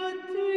good to